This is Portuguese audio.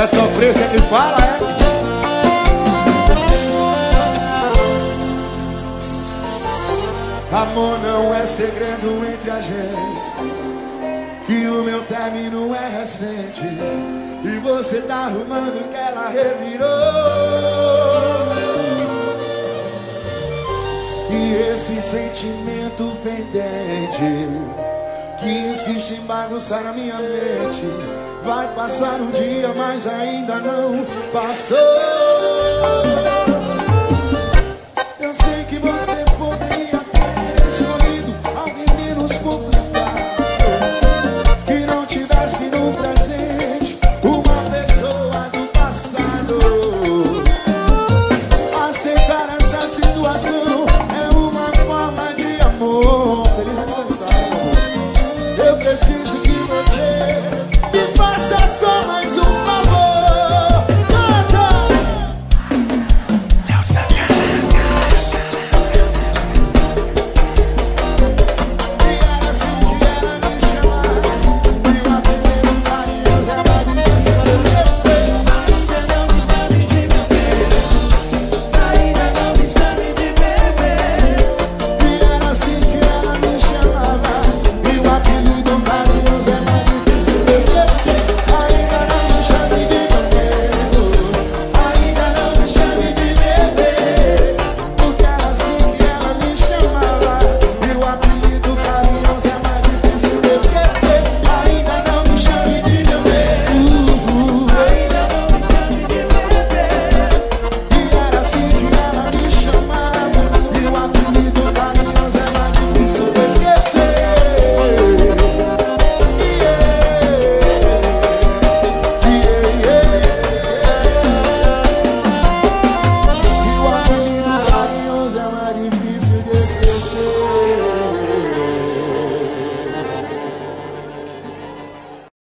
É surpresa que fala, é? Amor não é segredo entre a gente. Que o meu término é recente. E você tá arrumando que ela revirou. Esse sentimento pendente que insiste em bagunçar a minha mente. Vai passar um dia, mas ainda não passou. Eu sei que você poderia. preciso de você.